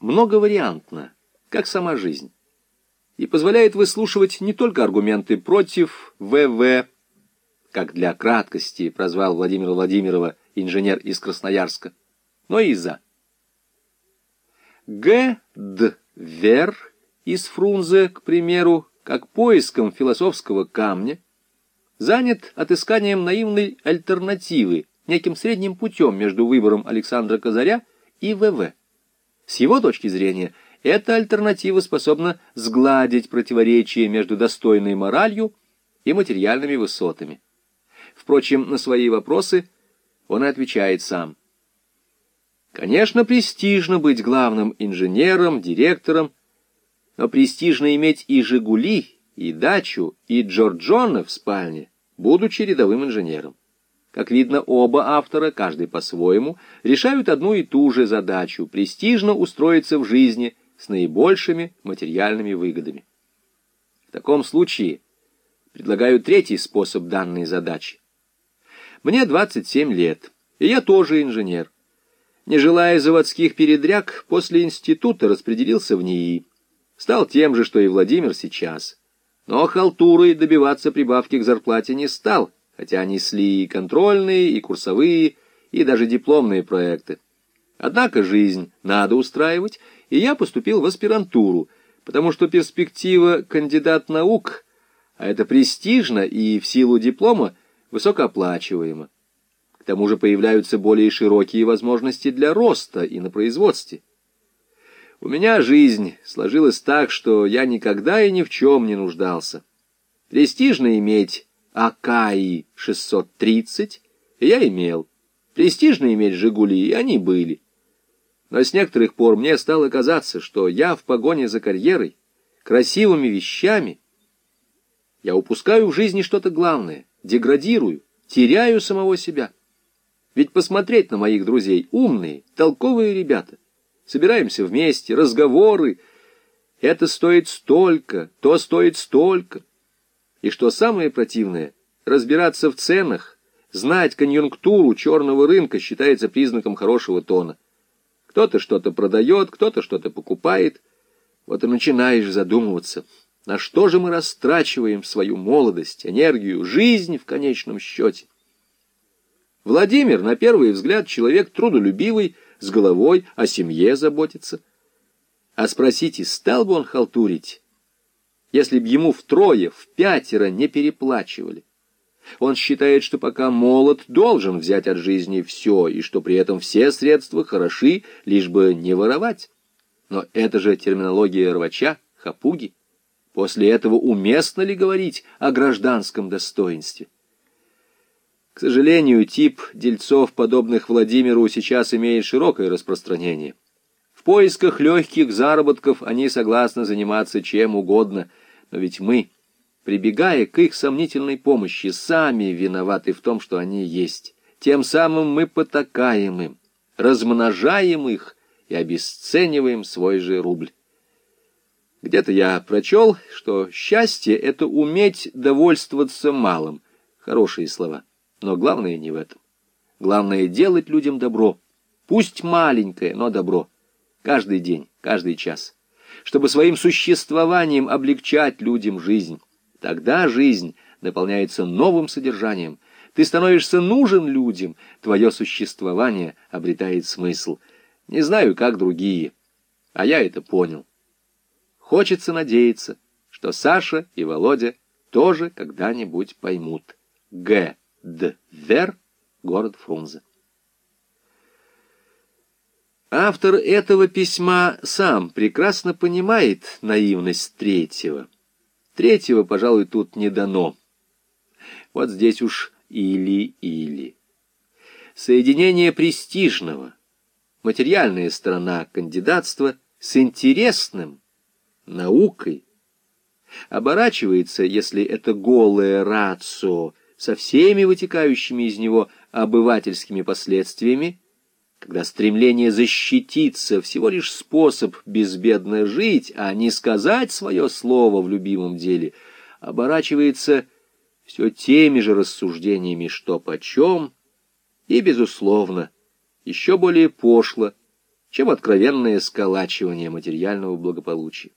многовариантна, как сама жизнь, и позволяет выслушивать не только аргументы против ВВ, как для краткости прозвал Владимира Владимирова инженер из Красноярска, но и за. Г. Д. Вер из Фрунзе, к примеру, как поиском философского камня, занят отысканием наивной альтернативы, неким средним путем между выбором Александра Казаря и ВВ. С его точки зрения, эта альтернатива способна сгладить противоречие между достойной моралью и материальными высотами. Впрочем, на свои вопросы он и отвечает сам. Конечно, престижно быть главным инженером, директором, но престижно иметь и «Жигули», и дачу, и Джорджона в спальне, будучи рядовым инженером. Как видно, оба автора, каждый по-своему, решают одну и ту же задачу – престижно устроиться в жизни с наибольшими материальными выгодами. В таком случае предлагаю третий способ данной задачи. Мне 27 лет, и я тоже инженер. Не желая заводских передряг, после института распределился в НИИ. Стал тем же, что и Владимир сейчас. Но халтурой добиваться прибавки к зарплате не стал, хотя несли и контрольные, и курсовые, и даже дипломные проекты. Однако жизнь надо устраивать, и я поступил в аспирантуру, потому что перспектива кандидат наук, а это престижно и в силу диплома высокооплачиваемо. К тому же появляются более широкие возможности для роста и на производстве. У меня жизнь сложилась так, что я никогда и ни в чем не нуждался. Престижно иметь АКИ-630, и я имел. Престижно иметь «Жигули», и они были. Но с некоторых пор мне стало казаться, что я в погоне за карьерой, красивыми вещами, я упускаю в жизни что-то главное, деградирую, теряю самого себя. Ведь посмотреть на моих друзей умные, толковые ребята — собираемся вместе, разговоры. Это стоит столько, то стоит столько. И что самое противное, разбираться в ценах, знать конъюнктуру черного рынка считается признаком хорошего тона. Кто-то что-то продает, кто-то что-то покупает. Вот и начинаешь задумываться, на что же мы растрачиваем свою молодость, энергию, жизнь в конечном счете. Владимир, на первый взгляд, человек трудолюбивый, с головой о семье заботится. А спросите, стал бы он халтурить, если б ему втрое, в пятеро не переплачивали? Он считает, что пока молод, должен взять от жизни все, и что при этом все средства хороши, лишь бы не воровать. Но это же терминология рвача, хапуги. После этого уместно ли говорить о гражданском достоинстве? К сожалению, тип дельцов, подобных Владимиру, сейчас имеет широкое распространение. Поисках легких заработков они согласны заниматься чем угодно, но ведь мы, прибегая к их сомнительной помощи, сами виноваты в том, что они есть. Тем самым мы потакаем им, размножаем их и обесцениваем свой же рубль. Где-то я прочел, что счастье — это уметь довольствоваться малым. Хорошие слова. Но главное не в этом. Главное — делать людям добро. Пусть маленькое, но добро. Каждый день, каждый час. Чтобы своим существованием облегчать людям жизнь. Тогда жизнь наполняется новым содержанием. Ты становишься нужен людям, твое существование обретает смысл. Не знаю, как другие, а я это понял. Хочется надеяться, что Саша и Володя тоже когда-нибудь поймут. Г. Двер, город Фрунзе. Автор этого письма сам прекрасно понимает наивность третьего. Третьего, пожалуй, тут не дано. Вот здесь уж или-или. Соединение престижного, материальная сторона кандидатства с интересным, наукой, оборачивается, если это голое рацио, со всеми вытекающими из него обывательскими последствиями, когда стремление защититься всего лишь способ безбедно жить, а не сказать свое слово в любимом деле, оборачивается все теми же рассуждениями, что почем, и, безусловно, еще более пошло, чем откровенное сколачивание материального благополучия.